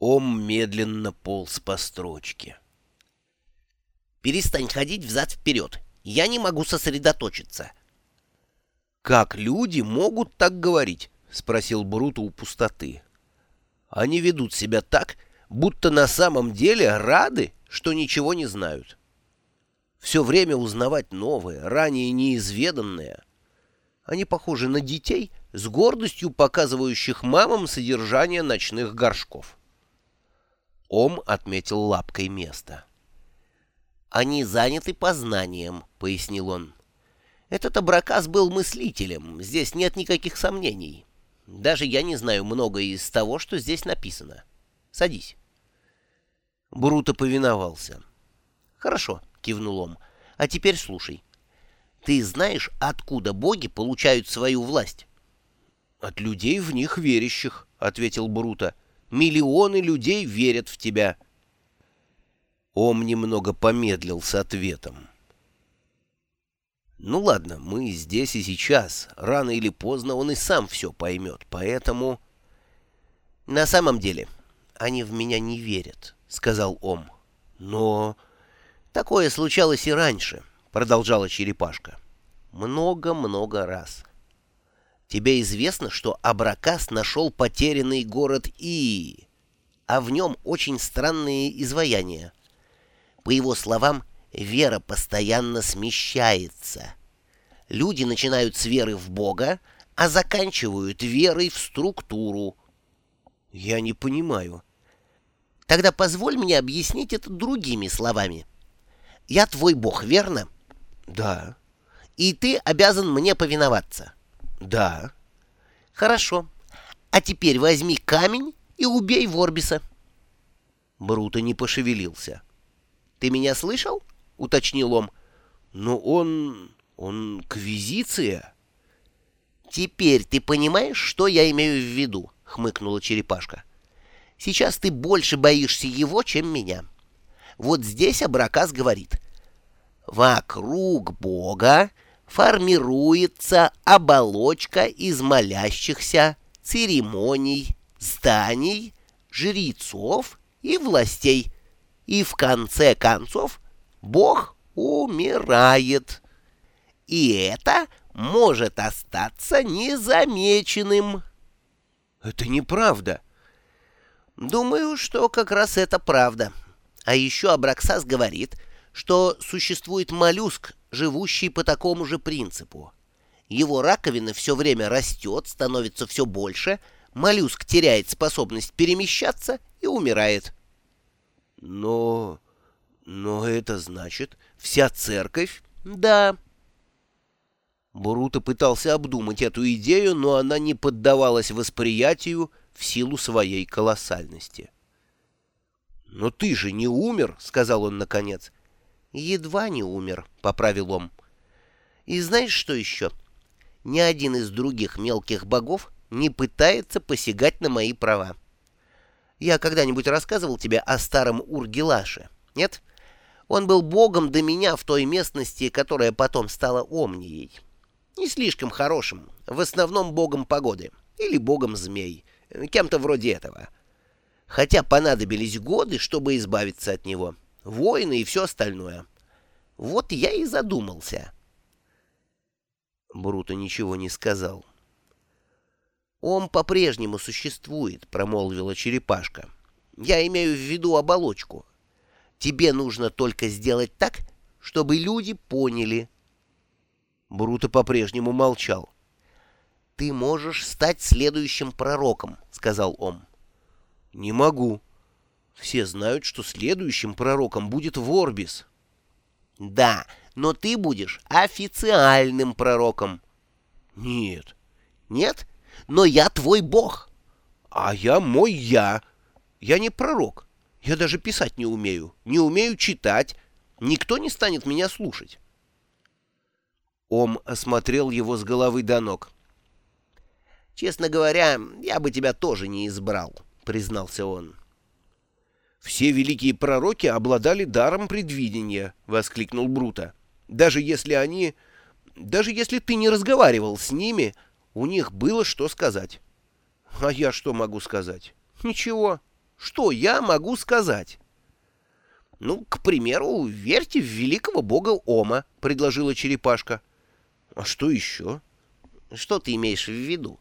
Ом медленно полз по строчке. «Перестань ходить взад-вперед. Я не могу сосредоточиться». «Как люди могут так говорить?» — спросил Бруто у пустоты. «Они ведут себя так, будто на самом деле рады, что ничего не знают. Все время узнавать новое, ранее неизведанное. Они похожи на детей, с гордостью показывающих мамам содержание ночных горшков». Ом отметил лапкой место. «Они заняты познанием», — пояснил он. «Этот абракас был мыслителем, здесь нет никаких сомнений. Даже я не знаю многое из того, что здесь написано. Садись». Бруто повиновался. «Хорошо», — кивнул он. «А теперь слушай. Ты знаешь, откуда боги получают свою власть?» «От людей в них верящих», — ответил Бруто. Миллионы людей верят в тебя. Ом немного помедлил с ответом. Ну ладно, мы здесь и сейчас. Рано или поздно он и сам все поймет, поэтому... На самом деле, они в меня не верят, сказал Ом. Но... Такое случалось и раньше, продолжала черепашка. Много-много раз. Тебе известно, что Абракас нашел потерянный город Ии, а в нем очень странные изваяния. По его словам, вера постоянно смещается. Люди начинают с веры в Бога, а заканчивают верой в структуру. Я не понимаю. Тогда позволь мне объяснить это другими словами. Я твой Бог, верно? Да. И ты обязан мне повиноваться. Да. Хорошо. А теперь возьми камень и убей Ворбиса. Бруто не пошевелился. Ты меня слышал? Уточнил он. Но он... он квизиция. Теперь ты понимаешь, что я имею в виду? Хмыкнула черепашка. Сейчас ты больше боишься его, чем меня. Вот здесь Абракас говорит. Вокруг Бога формируется оболочка из молящихся, церемоний, зданий, жрецов и властей. И в конце концов Бог умирает. И это может остаться незамеченным. Это неправда. Думаю, что как раз это правда. А еще Абраксас говорит, что существует моллюск, живущий по такому же принципу. Его раковина все время растет, становится все больше, моллюск теряет способность перемещаться и умирает. Но... но это значит, вся церковь? Да. Буруто пытался обдумать эту идею, но она не поддавалась восприятию в силу своей колоссальности. «Но ты же не умер», — сказал он наконец. «Едва не умер», — поправил он. «И знаешь, что еще? Ни один из других мелких богов не пытается посягать на мои права. Я когда-нибудь рассказывал тебе о старом Ургилаше, нет? Он был богом до меня в той местности, которая потом стала Омнией. Не слишком хорошим, в основном богом погоды или богом змей, кем-то вроде этого. Хотя понадобились годы, чтобы избавиться от него» воины и все остальное. Вот я и задумался. Бруто ничего не сказал. «Он по-прежнему существует», — промолвила черепашка. «Я имею в виду оболочку. Тебе нужно только сделать так, чтобы люди поняли». Бруто по-прежнему молчал. «Ты можешь стать следующим пророком», — сказал он. «Не могу», все знают, что следующим пророком будет Ворбис. Да, но ты будешь официальным пророком. Нет. Нет? Но я твой бог. А я мой я. Я не пророк. Я даже писать не умею. Не умею читать. Никто не станет меня слушать. Ом осмотрел его с головы до ног. «Честно говоря, я бы тебя тоже не избрал», — признался он. «Все великие пророки обладали даром предвидения», — воскликнул Бруто. «Даже если они... Даже если ты не разговаривал с ними, у них было что сказать». «А я что могу сказать?» «Ничего». Что я могу сказать?» «Ну, к примеру, верьте в великого бога Ома», — предложила черепашка. «А что еще?» «Что ты имеешь в виду?»